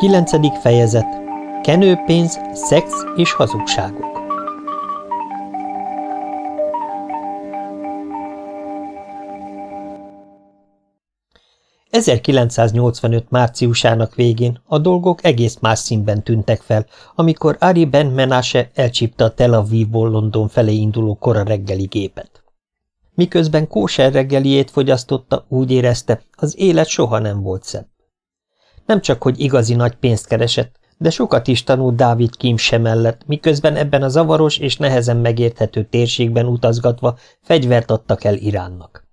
Kilencedik fejezet Kenőpénz, szex és hazugságok 1985 márciusának végén a dolgok egész más színben tűntek fel, amikor Ari Ben Menashe elcsípte a Tel Avivból London felé induló kora reggeli gépet. Miközben kóser reggeliét fogyasztotta, úgy érezte, az élet soha nem volt szebb. Nem csak, hogy igazi nagy pénzt keresett, de sokat is tanult Dávid Kim sem mellett, miközben ebben a zavaros és nehezen megérthető térségben utazgatva fegyvert adtak el Iránnak.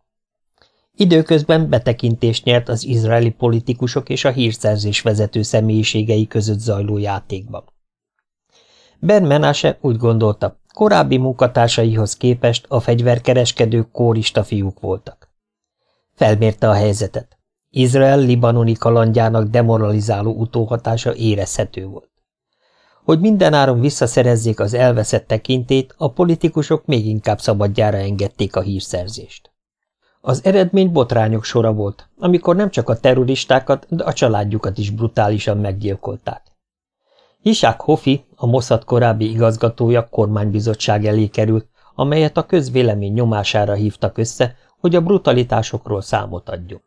Időközben betekintést nyert az izraeli politikusok és a hírszerzés vezető személyiségei között zajló játékban. Ben Menashe úgy gondolta, korábbi munkatársaihoz képest a fegyverkereskedők kórista fiúk voltak. Felmérte a helyzetet. Izrael libanoni kalandjának demoralizáló utóhatása érezhető volt. Hogy mindenáron visszaszerezzék az elveszett tekintét, a politikusok még inkább szabadjára engedték a hírszerzést. Az eredmény botrányok sora volt, amikor nem csak a terroristákat, de a családjukat is brutálisan meggyilkolták. Hisák Hofi, a Mossad korábbi igazgatója kormánybizottság elé került, amelyet a közvélemény nyomására hívtak össze, hogy a brutalitásokról számot adjon.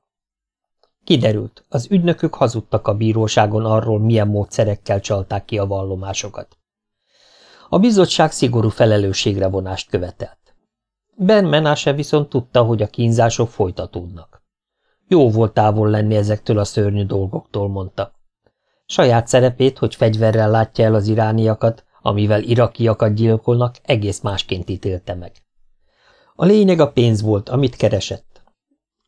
Kiderült, az ügynökök hazudtak a bíróságon arról, milyen módszerekkel csalták ki a vallomásokat. A bizottság szigorú felelősségre vonást követelt. Ben Menase viszont tudta, hogy a kínzások folytatódnak. Jó volt távol lenni ezektől a szörnyű dolgoktól, mondta. Saját szerepét, hogy fegyverrel látja el az irániakat, amivel irakiakat gyilkolnak, egész másként ítélte meg. A lényeg a pénz volt, amit keresett.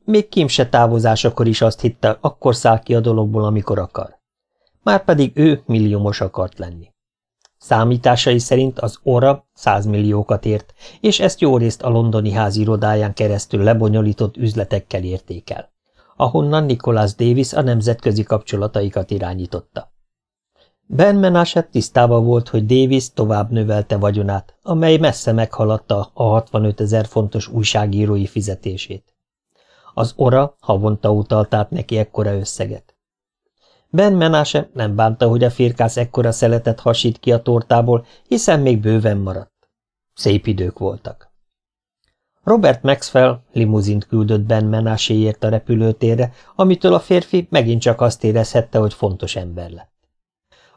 Még Kim se távozásakor is azt hitte, akkor száll ki a dologból, amikor akar. Márpedig ő milliómos akart lenni. Számításai szerint az orra százmilliókat ért, és ezt jó részt a londoni ház irodáján keresztül lebonyolított üzletekkel érték el, ahonnan Nicholas Davis a nemzetközi kapcsolataikat irányította. Ben Menashet tisztában volt, hogy Davis tovább növelte vagyonát, amely messze meghaladta a 65 ezer fontos újságírói fizetését. Az ora havonta utalt át neki ekkora összeget. Ben Menase nem bánta, hogy a firkász ekkora szeletet hasít ki a tortából, hiszen még bőven maradt. Szép idők voltak. Robert Maxwell limuzint küldött Ben Menaséért a repülőtérre, amitől a férfi megint csak azt érezhette, hogy fontos ember lett.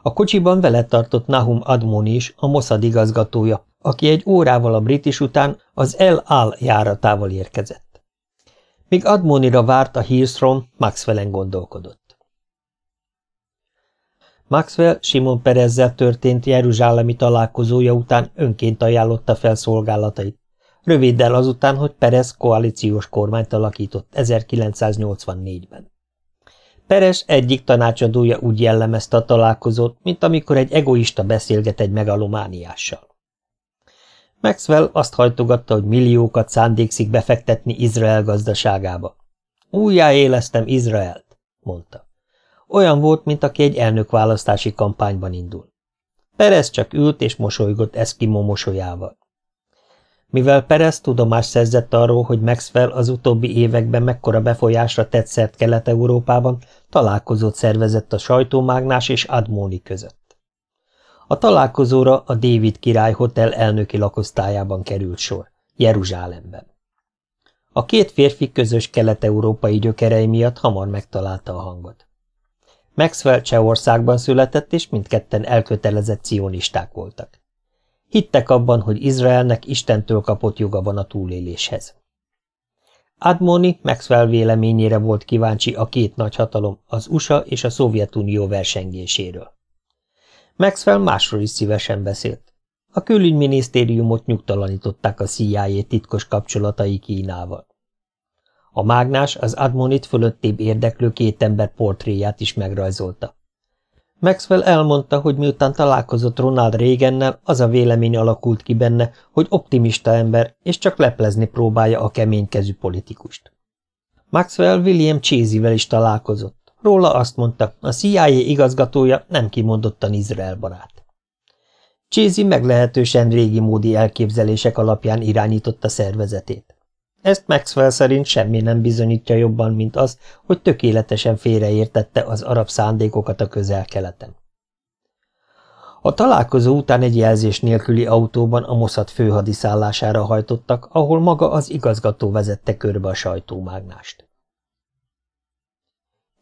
A kocsiban vele tartott Nahum Admoni is, a Mossad igazgatója, aki egy órával a British után az El Al járatával érkezett. Míg Admonira várt a hírszrom, Maxwellen gondolkodott. Maxwell Simon Perezzel történt jeruzsálemi találkozója után önként ajánlotta fel szolgálatait. Röviddel azután, hogy Perez koalíciós kormányt alakított 1984-ben. Perez egyik tanácsadója úgy jellemezte a találkozót, mint amikor egy egoista beszélget egy megalomániással. Maxwell azt hajtogatta, hogy milliókat szándékszik befektetni Izrael gazdaságába. Újjáéleztem Izraelt, mondta. Olyan volt, mint aki egy elnökválasztási kampányban indul. Perez csak ült és mosolygott Eskimo mosolyával. Mivel Perez tudomást szerzett arról, hogy Maxwell az utóbbi években mekkora befolyásra tett szert Kelet-Európában, találkozót szervezett a sajtómágnás és Admoni között. A találkozóra a David Király Hotel elnöki lakosztályában került sor, Jeruzsálemben. A két férfi közös kelet-európai gyökerei miatt hamar megtalálta a hangot. Maxwell Csehországban született, és mindketten elkötelezett cionisták voltak. Hittek abban, hogy Izraelnek Istentől kapott joga van a túléléshez. Admoni Maxwell véleményére volt kíváncsi a két nagyhatalom, az USA és a Szovjetunió versengéséről. Maxwell másról is szívesen beszélt. A külügyminisztériumot nyugtalanították a CIA titkos kapcsolatai Kínával. A mágnás az Admonit fölöttébb érdeklő két ember portréját is megrajzolta. Maxwell elmondta, hogy miután találkozott Ronald Reagannel, az a vélemény alakult ki benne, hogy optimista ember, és csak leplezni próbálja a keménykezű politikust. Maxwell William Chézivel is találkozott. Róla azt mondta, a CIA igazgatója nem kimondottan Izrael barát. Csézi meglehetősen régi módi elképzelések alapján irányította szervezetét. Ezt Maxwell szerint semmi nem bizonyítja jobban, mint az, hogy tökéletesen félreértette az arab szándékokat a közel-keleten. A találkozó után egy jelzés nélküli autóban a Mossad főhadiszállására hajtottak, ahol maga az igazgató vezette körbe a sajtómágnást.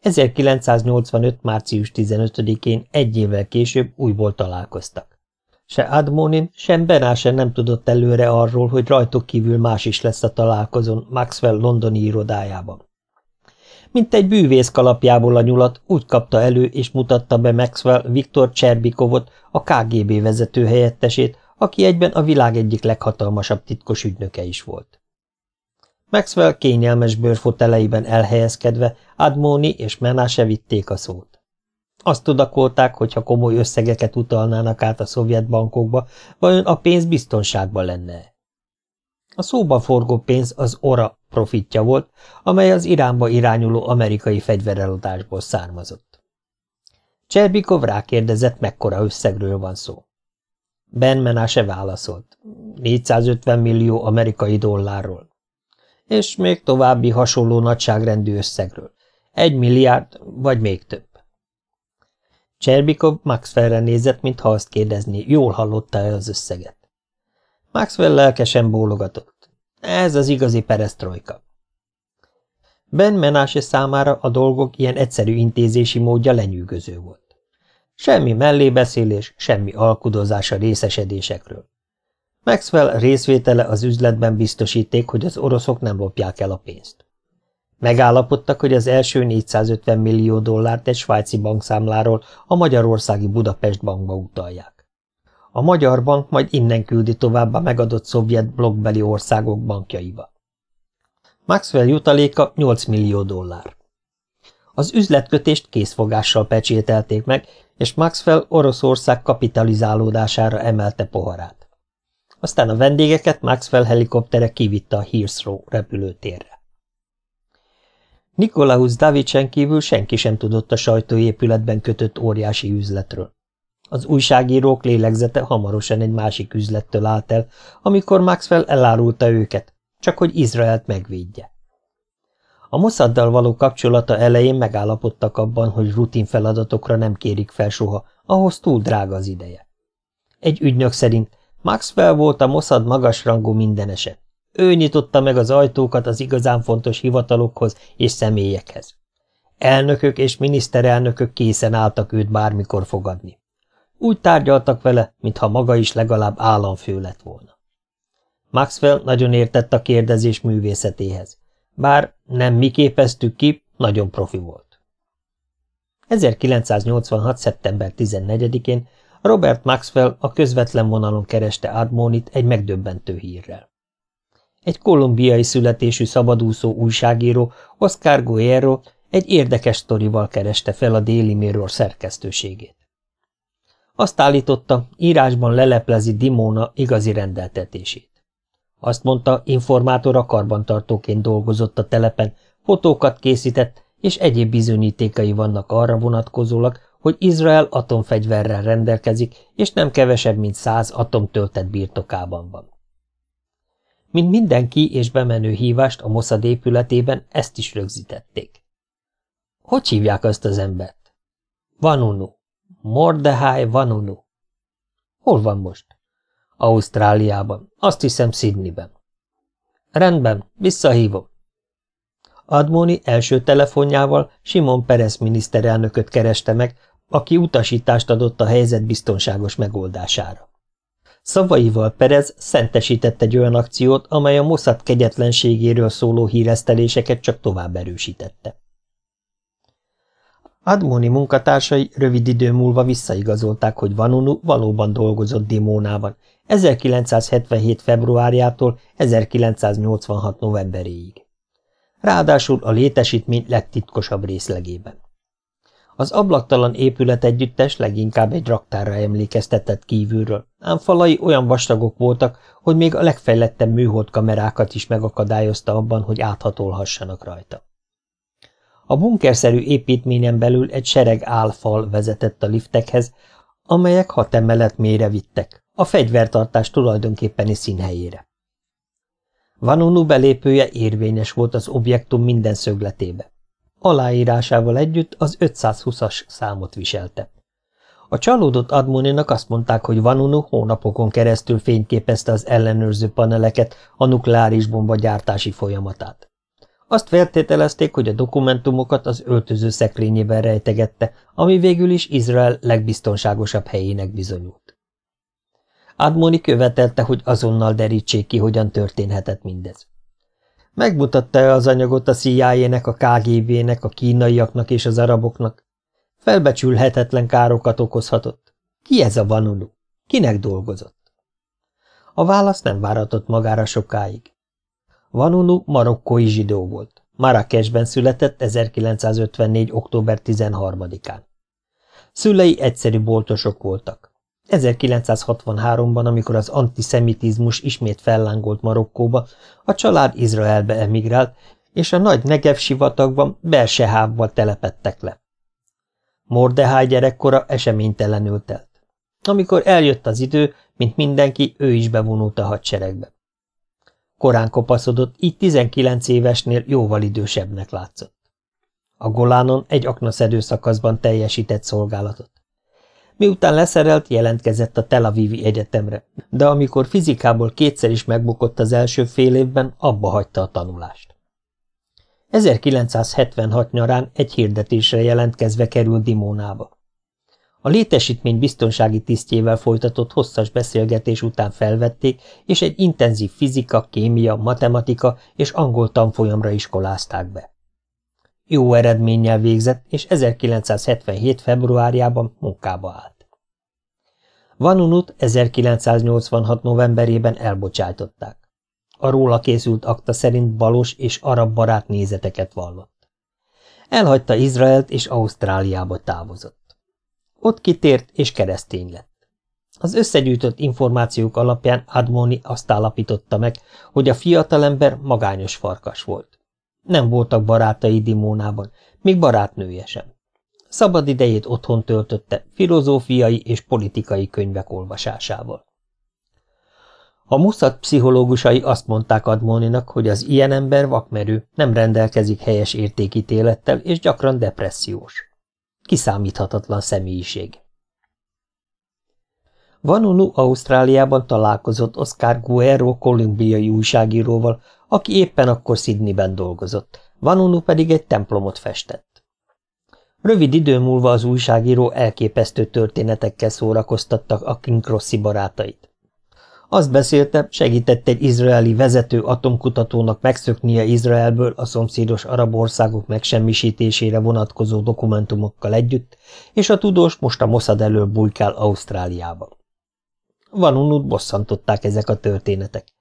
1985. március 15-én egy évvel később újból találkoztak. Se Admonin, sem Benáse nem tudott előre arról, hogy rajtok kívül más is lesz a találkozón Maxwell londoni irodájában. Mint egy bűvész kalapjából a nyulat, úgy kapta elő és mutatta be Maxwell Viktor Cserbikovot, a KGB vezető helyettesét, aki egyben a világ egyik leghatalmasabb titkos ügynöke is volt. Maxwell kényelmes bőrfoteleiben elhelyezkedve Admoni és Menase vitték a szót. Azt tudakolták, hogy ha komoly összegeket utalnának át a szovjet bankokba, vajon a pénz biztonságban lenne A szóban forgó pénz az ORA profitja volt, amely az Iránba irányuló amerikai fegyvereladásból származott. Cserbikov rákérdezett, mekkora összegről van szó. Ben Menase válaszolt. 450 millió amerikai dollárról. És még további hasonló nagyságrendű összegről. Egy milliárd, vagy még több. Cserbikov Maxwellre nézett, mintha azt kérdezné, jól hallotta-e az összeget. Maxwell lelkesen bólogatott. Ez az igazi peresztrojka. Ben Menase számára a dolgok ilyen egyszerű intézési módja lenyűgöző volt. Semmi mellébeszélés, semmi alkudozás a részesedésekről. Maxwell részvétele az üzletben biztosíték, hogy az oroszok nem lopják el a pénzt. Megállapodtak, hogy az első 450 millió dollárt egy svájci bankszámláról a Magyarországi Budapest bankba utalják. A Magyar Bank majd innen küldi tovább a megadott szovjet blokkbeli országok bankjaiba. Maxwell jutaléka 8 millió dollár. Az üzletkötést készfogással pecsételték meg, és Maxwell Oroszország kapitalizálódására emelte poharát. Aztán a vendégeket Maxwell helikoptere kivitte a Heathrow repülőtérre. Nikolaus Davicsen kívül senki sem tudott a sajtóépületben kötött óriási üzletről. Az újságírók lélegzete hamarosan egy másik üzlettől állt el, amikor Maxwell elárulta őket, csak hogy Izraelt megvédje. A Mossaddal való kapcsolata elején megállapodtak abban, hogy rutin feladatokra nem kérik fel soha, ahhoz túl drága az ideje. Egy ügynök szerint Maxwell volt a Mossad magasrangú mindenese. Ő nyitotta meg az ajtókat az igazán fontos hivatalokhoz és személyekhez. Elnökök és miniszterelnökök készen álltak őt bármikor fogadni. Úgy tárgyaltak vele, mintha maga is legalább államfő lett volna. Maxwell nagyon értett a kérdezés művészetéhez. Bár nem mi képeztük ki, nagyon profi volt. 1986. szeptember 14-én Robert Maxwell a közvetlen vonalon kereste Admonit egy megdöbbentő hírrel. Egy kolumbiai születésű szabadúszó újságíró, Oscar Guerrero egy érdekes sztorival kereste fel a Déli Mirror szerkesztőségét. Azt állította, írásban leleplezi Dimona igazi rendeltetését. Azt mondta, informátor karbantartóként dolgozott a telepen, fotókat készített, és egyéb bizonyítékai vannak arra vonatkozólag, hogy Izrael atomfegyverrel rendelkezik, és nem kevesebb, mint száz atomtöltet birtokában van. Mint mindenki és bemenő hívást a Mossad épületében ezt is rögzítették. Hogy hívják azt az embert? Vanunu. Mordehai Vanunu. Hol van most? Ausztráliában. Azt hiszem Sydneyben. Rendben, visszahívom. Admoni első telefonjával Simon Perez miniszterelnököt kereste meg, aki utasítást adott a helyzet biztonságos megoldására. Szavaival Perez szentesített egy olyan akciót, amely a Mossad kegyetlenségéről szóló híreszteléseket csak tovább erősítette. Admoni munkatársai rövid idő múlva visszaigazolták, hogy Vanunu valóban dolgozott Dimónában, 1977. februárjától 1986. novemberéig. Ráadásul a létesítmény legtitkosabb részlegében. Az ablaktalan épület együttes leginkább egy raktárra emlékeztetett kívülről, ám falai olyan vastagok voltak, hogy még a legfejlettebb műhold kamerákat is megakadályozta abban, hogy áthatolhassanak rajta. A bunkerszerű építményen belül egy sereg álfal vezetett a liftekhez, amelyek hat emelet mélyre vittek, a fegyvertartás tulajdonképpeni színhelyére. Vanunu belépője érvényes volt az objektum minden szögletébe. Aláírásával együtt az 520-as számot viselte. A csalódott Admoninak azt mondták, hogy Vanunu hónapokon keresztül fényképezte az ellenőrző paneleket, a nukleáris bomba gyártási folyamatát. Azt feltételezték, hogy a dokumentumokat az öltöző szekrényében rejtegette, ami végül is Izrael legbiztonságosabb helyének bizonyult. Admoni követelte, hogy azonnal derítsék ki, hogyan történhetett mindez. Megmutatta-e az anyagot a CIA-nek, a KGB-nek, a kínaiaknak és az araboknak? Felbecsülhetetlen károkat okozhatott. Ki ez a Vanunu? Kinek dolgozott? A válasz nem váratott magára sokáig. Vanunu marokkói zsidó volt. Marrakesben született 1954. október 13-án. Szülei egyszerű boltosok voltak. 1963-ban, amikor az antiszemitizmus ismét fellángolt Marokkóba, a család Izraelbe emigrált, és a nagy Negev sivatagban Belsehábban telepettek le. Mordehá gyerekkora eseménytelenül telt. Amikor eljött az idő, mint mindenki, ő is bevonult a hadseregbe. Korán kopaszodott, így 19 évesnél jóval idősebbnek látszott. A Golánon egy aknaszedő szakaszban teljesített szolgálatot. Miután leszerelt, jelentkezett a Tel Avivi Egyetemre, de amikor fizikából kétszer is megbukott az első fél évben, abba hagyta a tanulást. 1976 nyarán egy hirdetésre jelentkezve került Dimónába. A létesítmény biztonsági tisztjével folytatott hosszas beszélgetés után felvették, és egy intenzív fizika, kémia, matematika és angol tanfolyamra iskolázták be. Jó eredménnyel végzett, és 1977. februárjában munkába állt. Vanunut 1986. novemberében elbocsájtották. A róla készült akta szerint balos és arab barát nézeteket vallott. Elhagyta Izraelt és Ausztráliába távozott. Ott kitért és keresztény lett. Az összegyűjtött információk alapján Admoni azt állapította meg, hogy a fiatalember magányos farkas volt. Nem voltak barátai Dimónában, még barátnője sem. Szabad idejét otthon töltötte, filozófiai és politikai könyvek olvasásával. A Muszat pszichológusai azt mondták Admoninak, hogy az ilyen ember vakmerő, nem rendelkezik helyes értékítélettel, és gyakran depressziós. Kiszámíthatatlan személyiség. Vanunu Ausztráliában találkozott Oscar Guerrero kolumbiai újságíróval, aki éppen akkor Sydneyben dolgozott, Vanunu pedig egy templomot festett. Rövid idő múlva az újságíró elképesztő történetekkel szórakoztattak a King Crossi barátait. Azt beszélte, segített egy izraeli vezető atomkutatónak megszöknie Izraelből a szomszédos arab országok megsemmisítésére vonatkozó dokumentumokkal együtt, és a tudós most a Mossad elől bujkál Ausztráliába. Vanunut bosszantották ezek a történetek.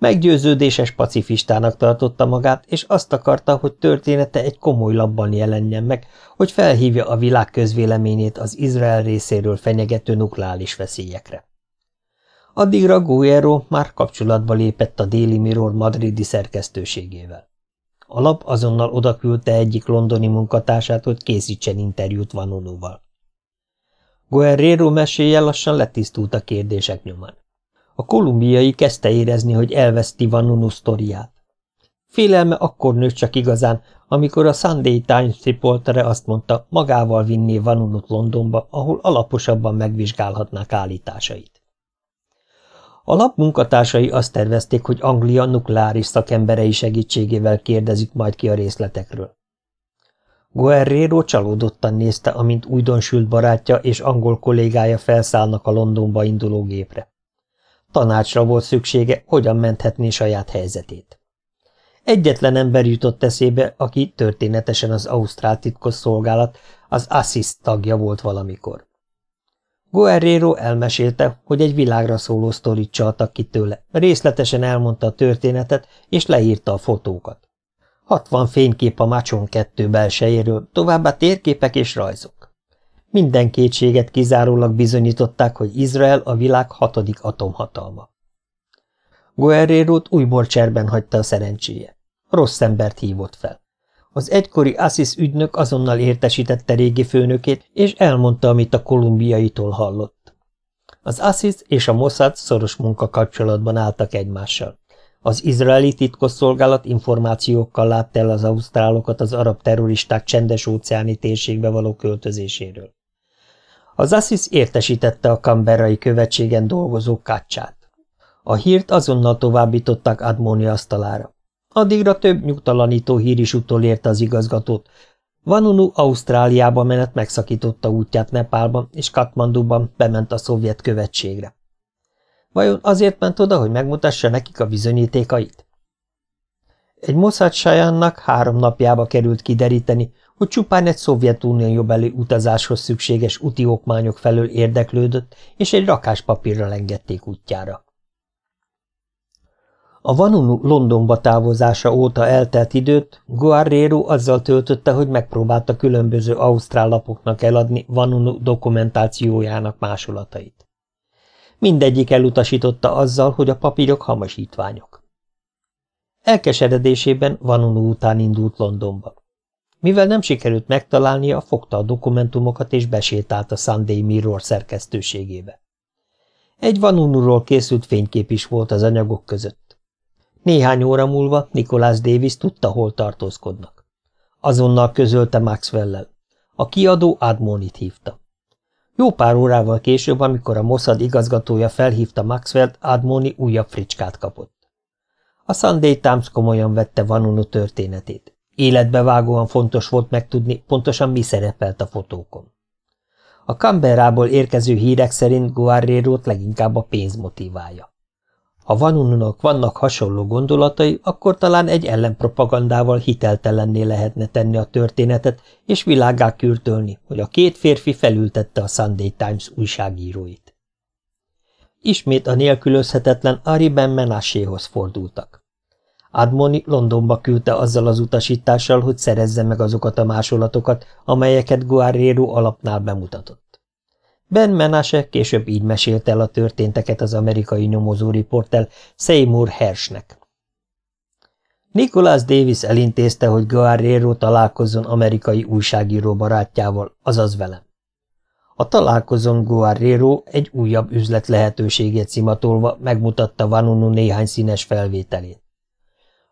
Meggyőződéses pacifistának tartotta magát, és azt akarta, hogy története egy komoly labban jelenjen meg, hogy felhívja a világ közvéleményét az Izrael részéről fenyegető nukleáris veszélyekre. Addigra Guerrero már kapcsolatba lépett a Déli Mirror madridi szerkesztőségével. A lap azonnal odaküldte egyik londoni munkatársát, hogy készítsen interjút Vanonóval. Guerrero meséje lassan letisztult a kérdések nyomán. A kolumbiai kezdte érezni, hogy elveszti Vanunu sztoriát. Félelme akkor nőtt csak igazán, amikor a Sunday Times riportere azt mondta, magával vinné Vanunut Londonba, ahol alaposabban megvizsgálhatnák állításait. A lap munkatársai azt tervezték, hogy Anglia nukleáris szakemberei segítségével kérdezik majd ki a részletekről. Guerrero csalódottan nézte, amint újdonsült barátja és angol kollégája felszállnak a Londonba induló gépre. Tanácsra volt szüksége, hogyan menthetné saját helyzetét. Egyetlen ember jutott eszébe, aki történetesen az Ausztrál titkos az ASSIS tagja volt valamikor. Guerrero elmesélte, hogy egy világra szóló sztorit csaltak ki tőle, részletesen elmondta a történetet, és leírta a fotókat. Hatvan fénykép a Macson kettő belsejéről, továbbá térképek és rajzok. Minden kétséget kizárólag bizonyították, hogy Izrael a világ hatodik atomhatalma. Guerrero-t újból cserben hagyta a szerencséje. Rossz embert hívott fel. Az egykori Assis ügynök azonnal értesítette régi főnökét, és elmondta, amit a kolumbiaitól hallott. Az Assis és a Mossad szoros munkakapcsolatban álltak egymással. Az izraeli titkosszolgálat információkkal látta el az ausztrálokat az arab terroristák csendes óceáni térségbe való költözéséről. Az Assis értesítette a kamberai követségen dolgozó kácsát. A hírt azonnal továbbították Admoni asztalára. Addigra több nyugtalanító hír is utolérte az igazgatót. Vanunu Ausztráliába menet megszakította útját Nepálban, és Katmanduban bement a szovjet követségre. Vajon azért ment oda, hogy megmutassa nekik a bizonyítékait? Egy Mossad Sajánnak három napjába került kideríteni, hogy csupán egy Szovjetunióbeli utazáshoz szükséges úti okmányok felől érdeklődött, és egy rakás papírra engedték útjára. A Vanunu Londonba távozása óta eltelt időt Guerrero azzal töltötte, hogy megpróbálta különböző ausztrál lapoknak eladni Vanunu dokumentációjának másolatait. Mindegyik elutasította azzal, hogy a papírok hamasítványok. Elkeseredésében Vanunu után indult Londonba. Mivel nem sikerült megtalálnia, fogta a dokumentumokat és besétált a Sunday Mirror szerkesztőségébe. Egy Vanunuról készült fénykép is volt az anyagok között. Néhány óra múlva Nicholas Davis tudta, hol tartózkodnak. Azonnal közölte Maxwell-lel. A kiadó Admonit hívta. Jó pár órával később, amikor a Mossad igazgatója felhívta Maxwell-t, Admoni újabb fricskát kapott. A Sunday Times komolyan vette Vanunu történetét. Életbevágóan fontos volt megtudni, pontosan mi szerepelt a fotókon. A Canberrából érkező hírek szerint Guerrero-t leginkább a pénz motiválja. Ha Vanununak vannak hasonló gondolatai, akkor talán egy ellenpropagandával hiteltelenné lehetne tenni a történetet, és világá kürtölni, hogy a két férfi felültette a Sunday Times újságíróit. Ismét a nélkülözhetetlen Ari Ben Menasséhoz fordultak. Admoni Londonba küldte azzal az utasítással, hogy szerezze meg azokat a másolatokat, amelyeket Guerrero alapnál bemutatott. Ben Menashe később így mesélte el a történteket az amerikai nyomozó riportel Seymour Hershnek. Nicholas Davis elintézte, hogy Guerrero találkozzon amerikai újságíró barátjával, azaz velem. A találkozón Guerrero egy újabb üzlet lehetőségét szimatolva megmutatta Vanunu néhány színes felvételét.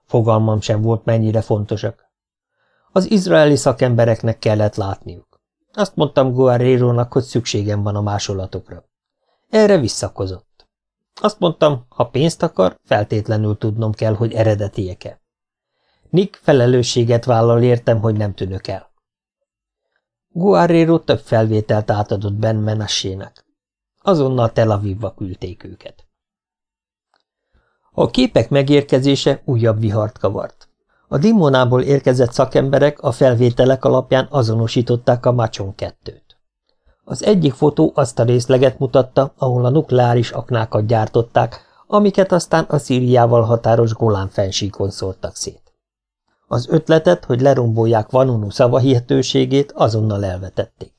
Fogalmam sem volt, mennyire fontosak. Az izraeli szakembereknek kellett látniuk. Azt mondtam Guerrero-nak, hogy szükségem van a másolatokra. Erre visszakozott. Azt mondtam, ha pénzt akar, feltétlenül tudnom kell, hogy eredetiek-e. Nick felelősséget vállal értem, hogy nem tűnök el. Guerrero több felvételt átadott Ben Menassének. Azonnal Tel Avivba küldték őket. A képek megérkezése újabb vihart kavart. A Dimonából érkezett szakemberek a felvételek alapján azonosították a Macson kettőt. Az egyik fotó azt a részleget mutatta, ahol a nukleáris aknákat gyártották, amiket aztán a Szíriával határos Golán fensíkon szórtak szét. Az ötletet, hogy lerombolják Vanunu szavahihetőségét, azonnal elvetették.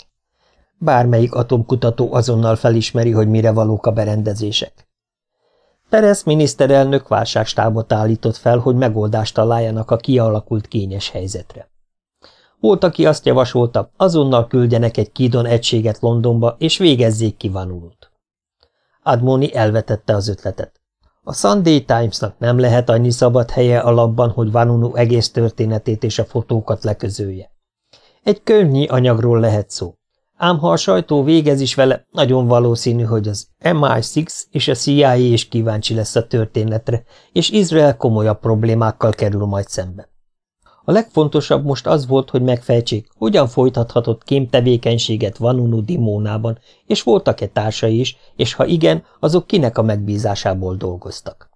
Bármelyik atomkutató azonnal felismeri, hogy mire valók a berendezések. Perez miniszterelnök válságstábot állított fel, hogy megoldást találjanak a kialakult kényes helyzetre. Volt, aki azt javasolta, azonnal küldjenek egy kidon egységet Londonba, és végezzék ki Vanulut. Admoni elvetette az ötletet. A Sunday Timesnak nem lehet annyi szabad helye a labban, hogy Vanunu egész történetét és a fotókat leközölje. Egy könyvnyi anyagról lehet szó. Ám ha a sajtó végez is vele, nagyon valószínű, hogy az MI6 és a CIA is kíváncsi lesz a történetre, és Izrael komolyabb problémákkal kerül majd szembe. A legfontosabb most az volt, hogy megfejtsék, hogyan folytathatott kémtevékenységet Vanunu Dimónában, és voltak-e társai is, és ha igen, azok kinek a megbízásából dolgoztak.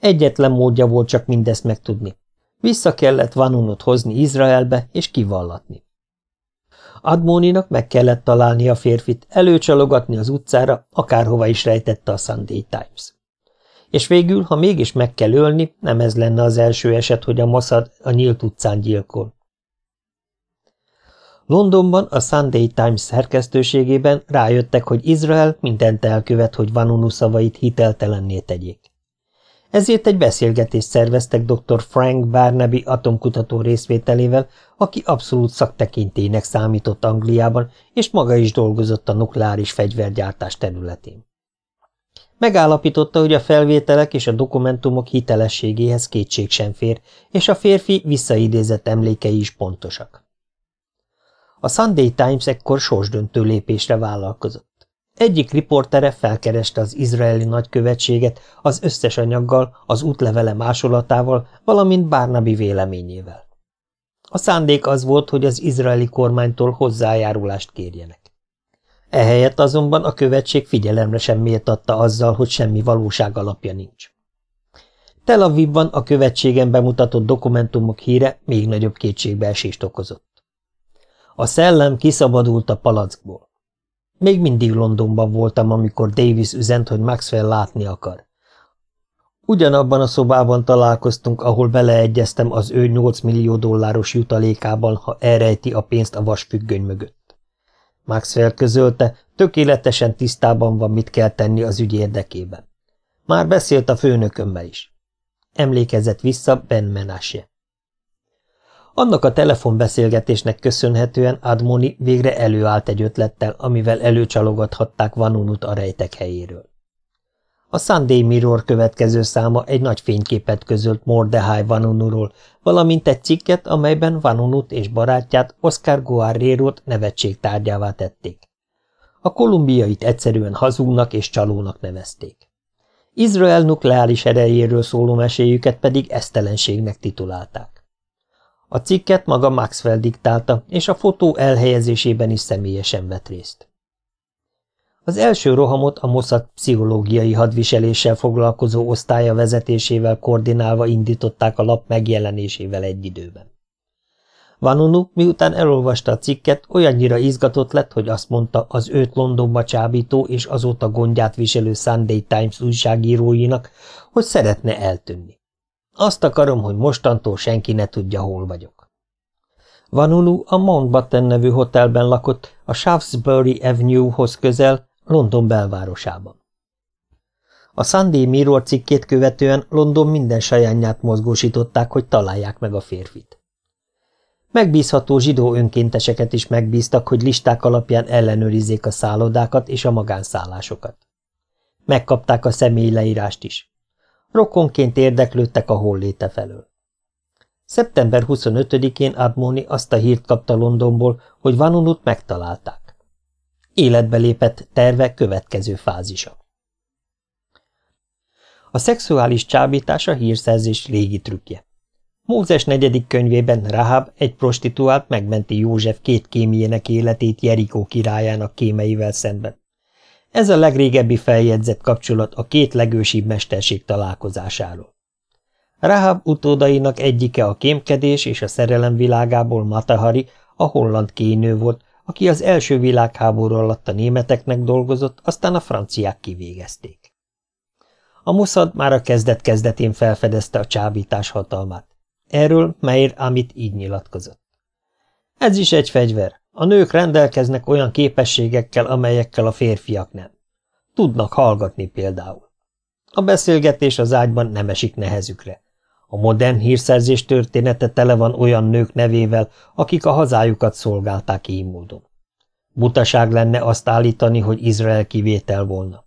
Egyetlen módja volt csak mindezt megtudni. Vissza kellett Vanunot hozni Izraelbe és kivallatni. Admóninak meg kellett találni a férfit, előcsalogatni az utcára, akárhova is rejtette a Sunday Times. És végül, ha mégis meg kell ölni, nem ez lenne az első eset, hogy a Mossad a nyílt utcán gyilkol. Londonban a Sunday Times szerkesztőségében rájöttek, hogy Izrael mindent elkövet, hogy Vanunu szavait hiteltelenné tegyék. Ezért egy beszélgetést szerveztek dr. Frank Barnaby atomkutató részvételével, aki abszolút szaktekintének számított Angliában, és maga is dolgozott a nukleáris fegyvergyártás területén. Megállapította, hogy a felvételek és a dokumentumok hitelességéhez kétség sem fér, és a férfi visszaidézett emlékei is pontosak. A Sunday Times ekkor sorsdöntő lépésre vállalkozott. Egyik riportere felkereste az izraeli nagykövetséget az összes anyaggal, az útlevele másolatával, valamint Barnaby véleményével. A szándék az volt, hogy az izraeli kormánytól hozzájárulást kérjenek. Ehelyett azonban a követség figyelemre sem méltatta azzal, hogy semmi valóság alapja nincs. Tel Avivban a követségen bemutatott dokumentumok híre még nagyobb kétségbeesést okozott. A szellem kiszabadult a palackból. Még mindig Londonban voltam, amikor Davis üzent, hogy Maxwell látni akar. Ugyanabban a szobában találkoztunk, ahol beleegyeztem az ő 8 millió dolláros jutalékában, ha elrejti a pénzt a vasfüggöny mögött. Maxwell közölte, tökéletesen tisztában van, mit kell tenni az ügy érdekében. Már beszélt a főnökömmel is. Emlékezett vissza Ben Menashe. Annak a telefonbeszélgetésnek köszönhetően Admoni végre előállt egy ötlettel, amivel előcsalogathatták Vanunut a rejtek helyéről. A Sunday Mirror következő száma egy nagy fényképet közölt Mordehai Vanunuról, valamint egy cikket, amelyben Vanunut és barátját Oscar Guerrero-t nevetség tárgyává tették. A kolumbiait egyszerűen hazugnak és csalónak nevezték. Izrael nukleáris erejéről szóló meséjüket pedig esztelenségnek titulálták. A cikket maga Maxwell diktálta, és a fotó elhelyezésében is személyesen vett részt. Az első rohamot a Mossad pszichológiai hadviseléssel foglalkozó osztálya vezetésével koordinálva indították a lap megjelenésével egy időben. Vanunu, miután elolvasta a cikket, olyannyira izgatott lett, hogy azt mondta az őt Londonba csábító és azóta gondját viselő Sunday Times újságíróinak, hogy szeretne eltűnni. Azt akarom, hogy mostantól senki ne tudja, hol vagyok. Vanunu a Mountbatten nevű hotelben lakott, a Shaftesbury Avenue-hoz közel, London belvárosában. A Sunday Mirror cikkét követően London minden sajánját mozgósították, hogy találják meg a férfit. Megbízható zsidó önkénteseket is megbíztak, hogy listák alapján ellenőrizzék a szállodákat és a magánszállásokat. Megkapták a személy leírást is. Rokonként érdeklődtek a holléte felől. Szeptember 25-én Admoni azt a hírt kapta Londonból, hogy Vanunut megtalálták. Életbe lépett terve következő fázisa. A szexuális csábítás a hírszerzés régi trükkje. Mózes negyedik könyvében Rahab egy prostituált megmenti József két kémjének életét Jerikó királyának kémeivel szemben. Ez a legrégebbi feljegyzett kapcsolat a két legősibb mesterség találkozásáról. Rahab utódainak egyike a kémkedés és a szerelem világából Matahari, a holland kénő volt, aki az első világháború alatt a németeknek dolgozott, aztán a franciák kivégezték. A Mossad már a kezdet-kezdetén felfedezte a csábítás hatalmát. Erről Meir Amit így nyilatkozott. Ez is egy fegyver. A nők rendelkeznek olyan képességekkel, amelyekkel a férfiak nem. Tudnak hallgatni például. A beszélgetés az ágyban nem esik nehezükre. A modern hírszerzés története tele van olyan nők nevével, akik a hazájukat szolgálták így módon. Butaság lenne azt állítani, hogy Izrael kivétel volna.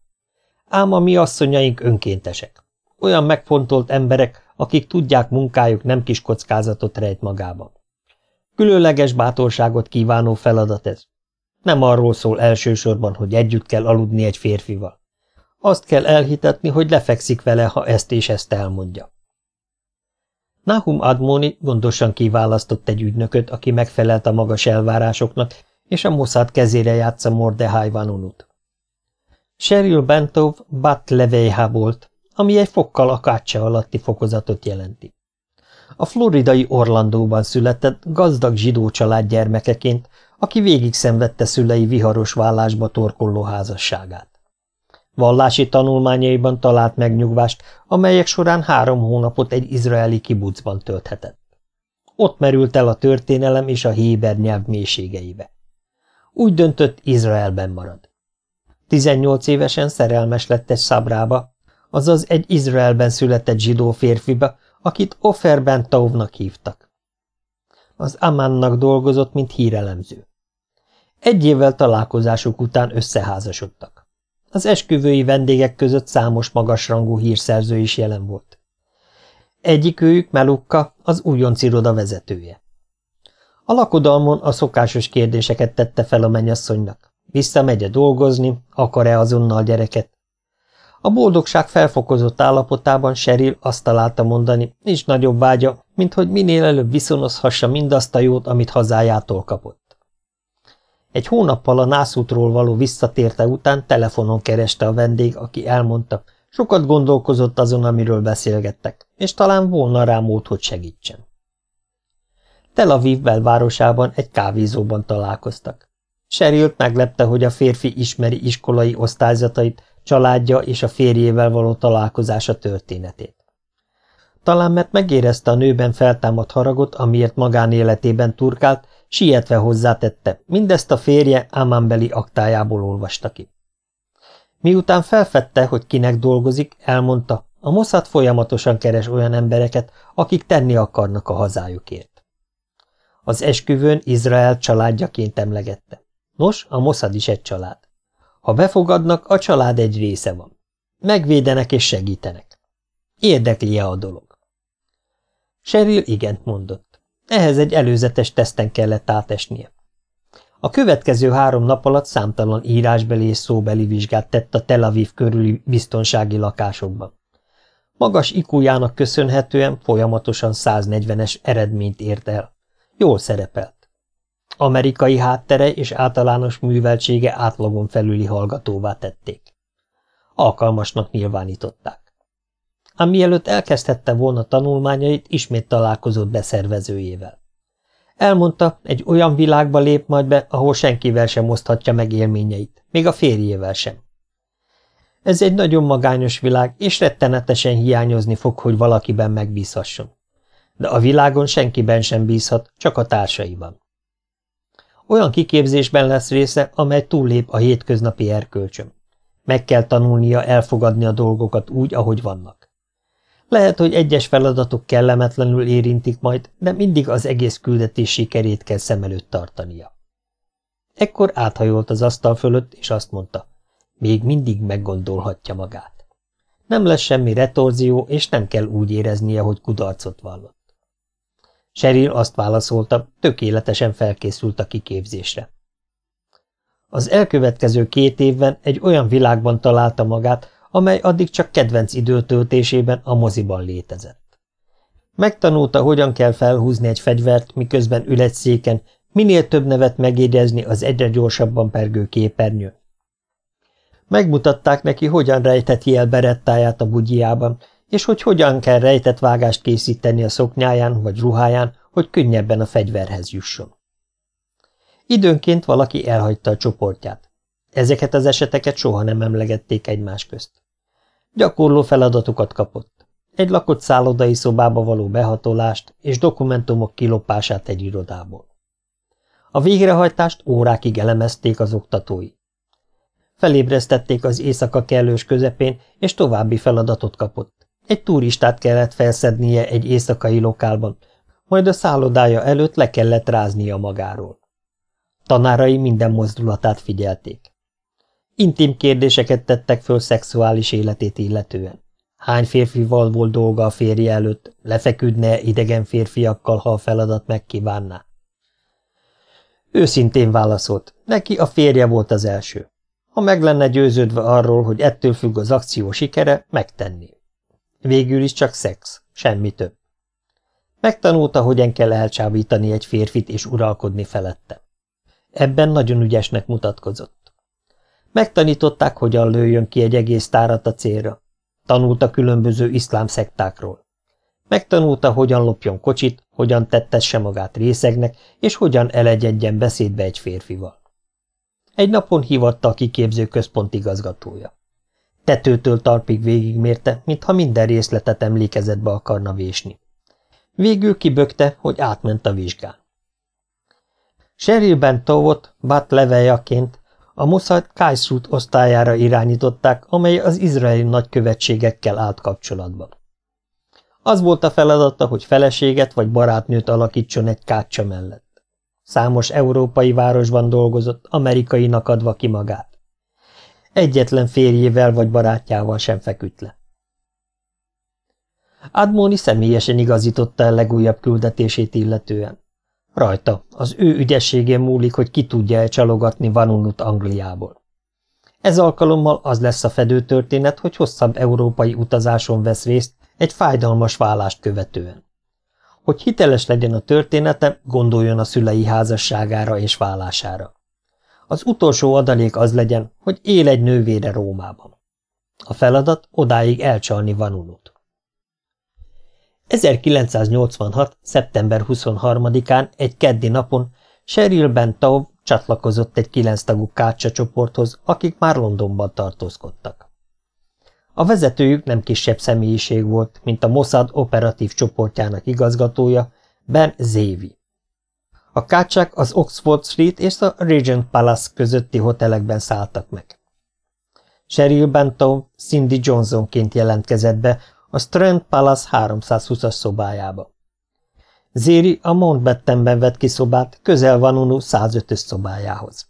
Ám a mi asszonyaink önkéntesek. Olyan megfontolt emberek, akik tudják munkájuk nem kis kockázatot rejt magában. Különleges bátorságot kívánó feladat ez. Nem arról szól elsősorban, hogy együtt kell aludni egy férfival. Azt kell elhitetni, hogy lefekszik vele, ha ezt és ezt elmondja. Nahum Admoni gondosan kiválasztott egy ügynököt, aki megfelelt a magas elvárásoknak, és a Mossad kezére játsza Mordehai Vanunut. Sheryl Bentov Bat Leveiha volt, ami egy fokkal a kácsa alatti fokozatot jelenti. A floridai Orlandóban született gazdag zsidó család gyermekeként, aki végig szenvedte szülei viharos vállásba torkolló házasságát. Vallási tanulmányaiban talált megnyugvást, amelyek során három hónapot egy izraeli kibucban tölthetett. Ott merült el a történelem és a héber nyelv mélységeibe. Úgy döntött, Izraelben marad. 18 évesen szerelmes lett egy szabrába, azaz egy Izraelben született zsidó férfiba, akit Oferben Tauvnak hívtak. Az Amannak dolgozott, mint hírelemző. Egy évvel találkozásuk után összeházasodtak. Az esküvői vendégek között számos magasrangú hírszerző is jelen volt. Egyikőjük Melukka, az újonc iroda vezetője. A lakodalmon a szokásos kérdéseket tette fel a mennyasszonynak. Visszamegy-e dolgozni, akar-e azonnal gyereket? A boldogság felfokozott állapotában Sheryl azt találta mondani, nincs nagyobb vágya, mint hogy minél előbb viszonozhassa mindazt a jót, amit hazájától kapott. Egy hónappal a nászútról való visszatérte után telefonon kereste a vendég, aki elmondta, sokat gondolkozott azon, amiről beszélgettek, és talán volna rá mód, hogy segítsen. Tel Aviv belvárosában egy kávézóban találkoztak. Serilt meglepte, hogy a férfi ismeri iskolai osztályzatait, családja és a férjével való találkozása történetét. Talán mert megérezte a nőben feltámadt haragot, amiért magánéletében turkált, sietve hozzátette, mindezt a férje Ámánbeli aktájából olvasta ki. Miután felfedte, hogy kinek dolgozik, elmondta, a Mossad folyamatosan keres olyan embereket, akik tenni akarnak a hazájukért. Az esküvőn Izrael családjaként emlegette. Nos, a Mossad is egy család. Ha befogadnak, a család egy része van. Megvédenek és segítenek. Érdekli-e a dolog? Cheryl igent mondott. Ehhez egy előzetes teszten kellett átesnie. A következő három nap alatt számtalan írásbeli és szóbeli vizsgát tett a Tel Aviv körüli biztonsági lakásokban. Magas ikújának köszönhetően folyamatosan 140-es eredményt ért el. Jól szerepelt. Amerikai háttere és általános műveltsége átlagon felüli hallgatóvá tették. Alkalmasnak nyilvánították. Ám mielőtt elkezdhette volna tanulmányait, ismét találkozott beszervezőjével. Elmondta, egy olyan világba lép majd be, ahol senkivel sem oszthatja meg élményeit, még a férjével sem. Ez egy nagyon magányos világ, és rettenetesen hiányozni fog, hogy valakiben megbízhasson. De a világon senkiben sem bízhat, csak a társaiban. Olyan kiképzésben lesz része, amely túllép a hétköznapi erkölcsön. Meg kell tanulnia elfogadni a dolgokat úgy, ahogy vannak. Lehet, hogy egyes feladatok kellemetlenül érintik majd, de mindig az egész küldetés sikerét kell szem előtt tartania. Ekkor áthajolt az asztal fölött, és azt mondta, még mindig meggondolhatja magát. Nem lesz semmi retorzió, és nem kell úgy éreznie, hogy kudarcot vallott. Cheryl azt válaszolta, tökéletesen felkészült a kiképzésre. Az elkövetkező két évben egy olyan világban találta magát, amely addig csak kedvenc időtöltésében a moziban létezett. Megtanulta, hogyan kell felhúzni egy fegyvert, miközben ül egy széken, minél több nevet megérjezni az egyre gyorsabban pergő képernyőn. Megmutatták neki, hogyan rejteti el berettáját a bugyjában, és hogy hogyan kell rejtett vágást készíteni a szoknyáján vagy ruháján, hogy könnyebben a fegyverhez jusson. Időnként valaki elhagyta a csoportját. Ezeket az eseteket soha nem emlegették egymás közt. Gyakorló feladatokat kapott. Egy lakott szállodai szobába való behatolást és dokumentumok kilopását egy irodából. A végrehajtást órákig elemezték az oktatói. Felébresztették az éjszaka kellős közepén, és további feladatot kapott. Egy turistát kellett felszednie egy éjszakai lokálban, majd a szállodája előtt le kellett ráznia magáról. Tanárai minden mozdulatát figyelték. Intim kérdéseket tettek föl szexuális életét illetően. Hány férfival volt dolga a férje előtt, lefeküdne idegen férfiakkal, ha a feladat megkívánná? Őszintén válaszolt, neki a férje volt az első. Ha meg lenne győződve arról, hogy ettől függ az akció sikere, megtenné. Végül is csak szex, semmi több. Megtanulta, hogyan kell elcsábítani egy férfit és uralkodni felette. Ebben nagyon ügyesnek mutatkozott. Megtanították, hogyan lőjön ki egy egész tárat a célra. Tanulta különböző iszlám szektákról. Megtanulta, hogyan lopjon kocsit, hogyan tettesse magát részegnek, és hogyan elegyedjen beszédbe egy férfival. Egy napon hívatta a kiképző központ igazgatója. Tetőtől talpig végigmérte, mintha minden részletet emlékezetbe akarna vésni. Végül kibökte, hogy átment a vizsgán. Sheryl Bentovot Bat levejaként a Mossad Kajszút osztályára irányították, amely az izraeli nagykövetségekkel állt kapcsolatban. Az volt a feladata, hogy feleséget vagy barátnőt alakítson egy kácsa mellett. Számos európai városban dolgozott, amerikainak adva ki magát. Egyetlen férjével vagy barátjával sem feküdt le. Admoni személyesen igazította el legújabb küldetését illetően. Rajta, az ő ügyességén múlik, hogy ki tudja-e csalogatni Vanunut Angliából. Ez alkalommal az lesz a fedőtörténet, hogy hosszabb európai utazáson vesz részt egy fájdalmas vállást követően. Hogy hiteles legyen a története, gondoljon a szülei házasságára és vállására. Az utolsó adalék az legyen, hogy él egy nővére Rómában. A feladat odáig elcsalni Vanunut. 1986. szeptember 23-án egy keddi napon Sheryl Bentov csatlakozott egy kilenctagú kácsa csoporthoz, akik már Londonban tartózkodtak. A vezetőjük nem kisebb személyiség volt, mint a Mossad operatív csoportjának igazgatója, Ben Zévi. A kácsák az Oxford Street és a Regent Palace közötti hotelekben szálltak meg. Sheryl Bentov Cindy Johnsonként jelentkezett be a Strand Palace 320-as szobájába. Zéri a Mountbattenben vett ki szobát, közel van Unu 105-ös szobájához.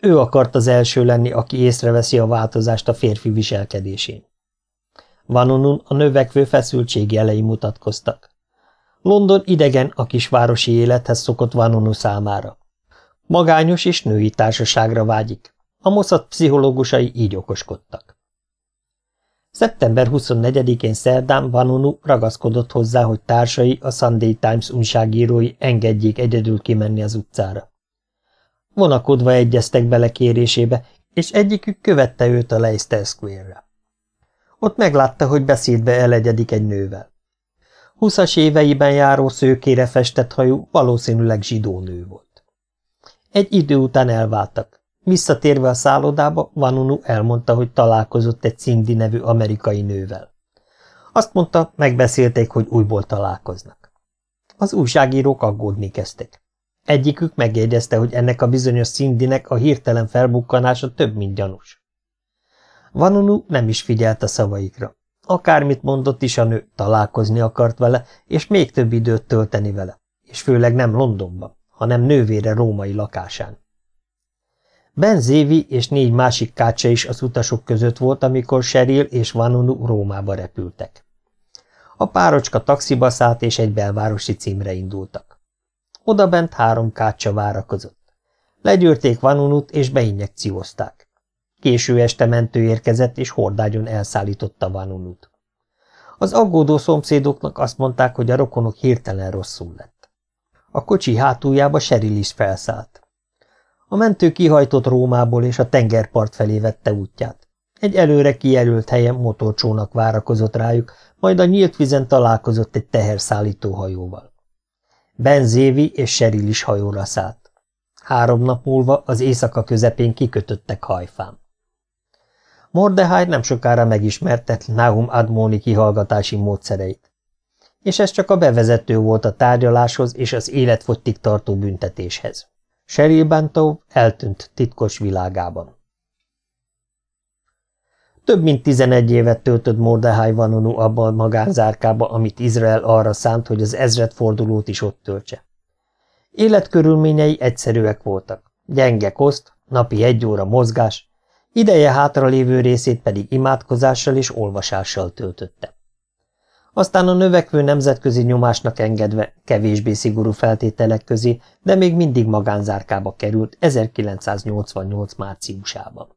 Ő akart az első lenni, aki észreveszi a változást a férfi viselkedésén. Vanonun a növekvő feszültség jelei mutatkoztak. London idegen a kisvárosi élethez szokott Vanonu számára. Magányos és női társaságra vágyik. A moszat pszichológusai így okoskodtak. Szeptember 24-én szerdán Vanonu ragaszkodott hozzá, hogy társai, a Sunday Times újságírói engedjék egyedül kimenni az utcára. Vonakodva egyeztek bele kérésébe, és egyikük követte őt a Leicester Square-re. Ott meglátta, hogy beszédbe elegyedik egy nővel. Huszas éveiben járó szőkére festett hajú, valószínűleg zsidó nő volt. Egy idő után elváltak. Visszatérve a szállodába, Vanunu elmondta, hogy találkozott egy Cindy nevű amerikai nővel. Azt mondta, megbeszélték, hogy újból találkoznak. Az újságírók aggódni kezdtek. Egyikük megjegyezte, hogy ennek a bizonyos Cindynek a hirtelen felbukkanása több, mint gyanús. Vanunu nem is figyelt a szavaikra. Akármit mondott is a nő, találkozni akart vele, és még több időt tölteni vele, és főleg nem Londonban, hanem nővére római lakásán. Ben Zévi és négy másik kácsa is az utasok között volt, amikor Sheryl és Vanunu Rómába repültek. A párocska taxiba szállt és egy belvárosi címre indultak. Oda bent három kácsa várakozott. Legyűrték Vanunut és beinjekciózták. Késő este mentő érkezett és hordágyon elszállította Vanunut. Az aggódó szomszédoknak azt mondták, hogy a rokonok hirtelen rosszul lett. A kocsi hátuljába Sheryl is felszállt. A mentő kihajtott Rómából és a tengerpart felé vette útját. Egy előre kijelölt helyen motorcsónak várakozott rájuk, majd a nyílt vizen találkozott egy teherszállító hajóval. Benzévi és Seril is hajóra szállt. Három nap múlva az éjszaka közepén kikötöttek hajfán. Mordehaj nem sokára megismertett Nahum Admoni kihallgatási módszereit. És ez csak a bevezető volt a tárgyaláshoz és az életfogytig tartó büntetéshez. Sheryl Bantov eltűnt titkos világában. Több mint tizenegy évet töltött Mordehai Vanonu abban magánzárkába, amit Izrael arra szánt, hogy az ezredfordulót is ott töltse. Életkörülményei egyszerűek voltak. Gyenge koszt, napi egy óra mozgás, ideje hátra lévő részét pedig imádkozással és olvasással töltötte. Aztán a növekvő nemzetközi nyomásnak engedve kevésbé szigorú feltételek közé, de még mindig magánzárkába került 1988 márciusában.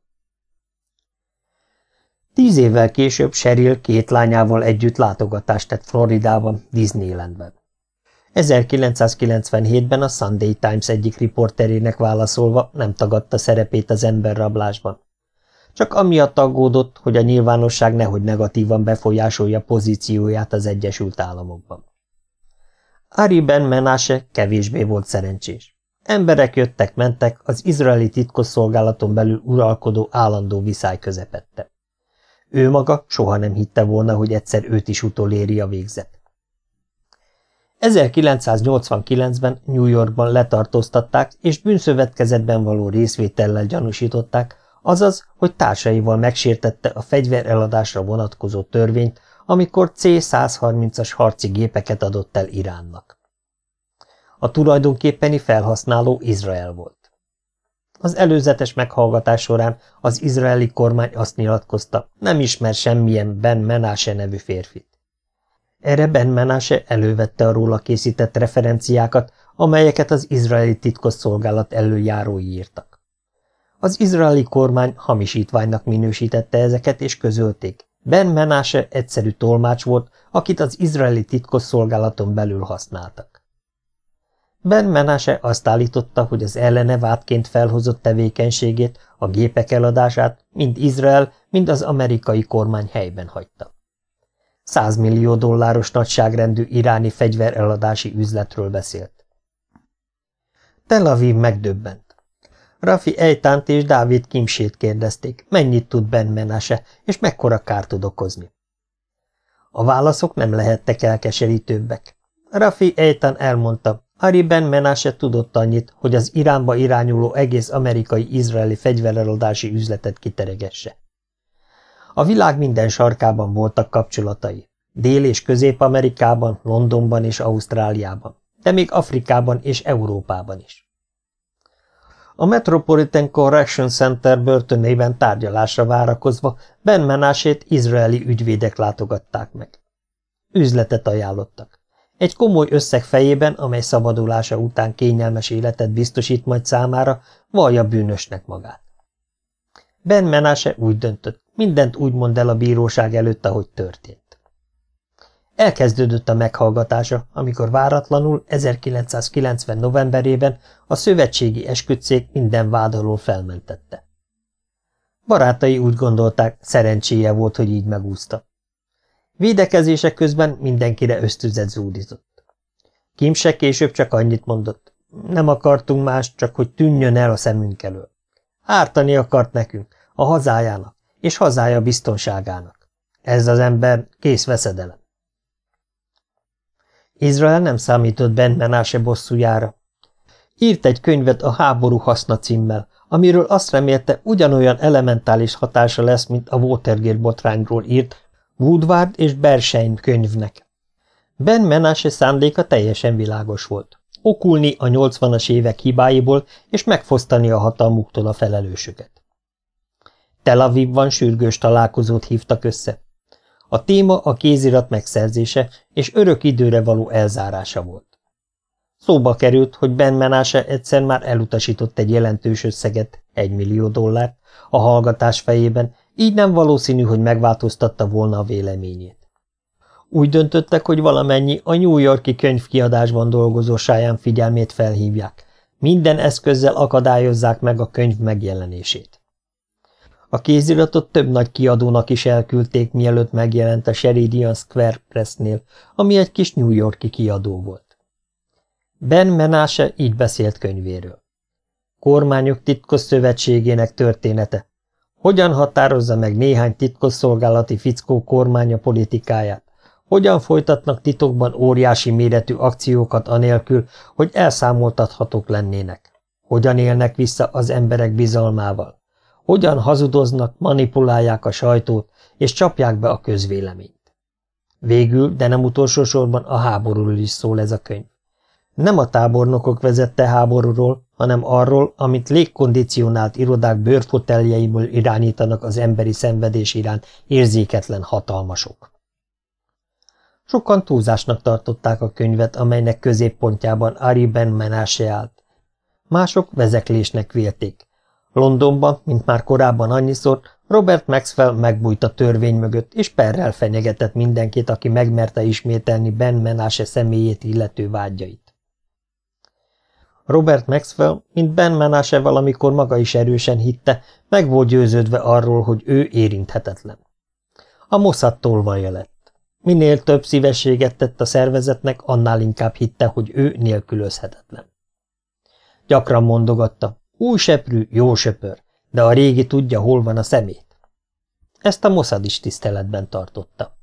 Tíz évvel később Sheryl két lányával együtt látogatást tett Floridában, Disneylandben. 1997-ben a Sunday Times egyik riporterének válaszolva nem tagadta szerepét az emberrablásban. Csak amiatt aggódott, hogy a nyilvánosság nehogy negatívan befolyásolja pozícióját az Egyesült Államokban. Ari Ben Menashe kevésbé volt szerencsés. Emberek jöttek-mentek az izraeli titkosszolgálaton belül uralkodó állandó viszály közepette. Ő maga soha nem hitte volna, hogy egyszer őt is utoléri a végzet. 1989-ben New Yorkban letartóztatták, és bűnszövetkezetben való részvétellel gyanúsították, azaz, hogy társaival megsértette a fegyvereladásra vonatkozó törvényt, amikor C-130-as harci gépeket adott el Iránnak. A tulajdonképpeni felhasználó Izrael volt. Az előzetes meghallgatás során az izraeli kormány azt nyilatkozta, nem ismer semmilyen Ben Menashe nevű férfit. Erre Ben Menashe elővette a róla készített referenciákat, amelyeket az izraeli titkosszolgálat előjárói írtak. Az izraeli kormány hamisítványnak minősítette ezeket, és közölték. Ben Menashe egyszerű tolmács volt, akit az izraeli titkosszolgálaton belül használtak. Ben Menashe azt állította, hogy az ellene vádként felhozott tevékenységét, a gépek eladását mind Izrael, mind az amerikai kormány helyben hagyta. 100 millió dolláros nagyságrendű iráni fegyvereladási üzletről beszélt. Tel Aviv megdöbbent. Rafi Ejtánt és Dávid Kimsét kérdezték, mennyit tud Ben Menase, és mekkora kárt tud okozni. A válaszok nem lehettek elkeserítőbbek. Rafi Ejtán elmondta, Ari Ben Menase tudott annyit, hogy az Iránba irányuló egész amerikai-izraeli fegyvereladási üzletet kiteregesse. A világ minden sarkában voltak kapcsolatai. Dél- és Közép-Amerikában, Londonban és Ausztráliában, de még Afrikában és Európában is. A Metropolitan Correction Center börtönében tárgyalásra várakozva Ben Menásét izraeli ügyvédek látogatták meg. Üzletet ajánlottak. Egy komoly összeg fejében, amely szabadulása után kényelmes életet biztosít majd számára, vallja bűnösnek magát. Ben Menase úgy döntött, mindent úgy mond el a bíróság előtt, ahogy történt. Elkezdődött a meghallgatása, amikor váratlanul 1990. novemberében a szövetségi esküdszék minden vád alól felmentette. Barátai úgy gondolták, szerencséje volt, hogy így megúszta. Védekezése közben mindenkire ösztüzet zúdizott. Kimse később csak annyit mondott. Nem akartunk más, csak hogy tűnjön el a szemünk elől. Ártani akart nekünk, a hazájának, és hazája biztonságának. Ez az ember kész veszedelem. Izrael nem számított Ben Menase bosszújára. Írt egy könyvet a háború haszna címmel, amiről azt remélte ugyanolyan elementális hatása lesz, mint a Watergate botrányról írt Woodward és Bersein könyvnek. Ben Menashe szándéka teljesen világos volt. Okulni a 80-as évek hibáiból, és megfosztani a hatalmuktól a felelősöket. Tel Avivban sürgős találkozót hívtak össze. A téma a kézirat megszerzése és örök időre való elzárása volt. Szóba került, hogy Ben Menashe egyszer már elutasított egy jelentős összeget, egy millió dollárt, a hallgatás fejében, így nem valószínű, hogy megváltoztatta volna a véleményét. Úgy döntöttek, hogy valamennyi a New Yorki könyvkiadásban dolgozó sáján figyelmét felhívják. Minden eszközzel akadályozzák meg a könyv megjelenését. A kéziratot több nagy kiadónak is elküldték, mielőtt megjelent a Sheridan Square Pressnél, ami egy kis New Yorki kiadó volt. Ben Menashe így beszélt könyvéről. Kormányok titkos szövetségének története. Hogyan határozza meg néhány titkosszolgálati fickó kormánya politikáját? Hogyan folytatnak titokban óriási méretű akciókat anélkül, hogy elszámoltathatók lennének? Hogyan élnek vissza az emberek bizalmával? Hogyan hazudoznak, manipulálják a sajtót, és csapják be a közvéleményt. Végül, de nem utolsó sorban a háborúról is szól ez a könyv. Nem a tábornokok vezette háborúról, hanem arról, amit légkondicionált irodák bőrfoteljeiből irányítanak az emberi szenvedés iránt érzéketlen hatalmasok. Sokan túlzásnak tartották a könyvet, amelynek középpontjában Ari Ben Menashe állt. Mások vezeklésnek vélték, Londonban, mint már korábban annyiszor, Robert Maxwell megbújt a törvény mögött, és perrel fenyegetett mindenkit, aki megmerte ismételni Ben Menashe személyét illető vágyait. Robert Maxwell, mint Ben Menashe valamikor maga is erősen hitte, meg volt győződve arról, hogy ő érinthetetlen. A Mossad tolvaja lett. Minél több szívességet tett a szervezetnek, annál inkább hitte, hogy ő nélkülözhetetlen. Gyakran mondogatta, új seprű, jó söpör, de a régi tudja, hol van a szemét. Ezt a Mossad is tiszteletben tartotta.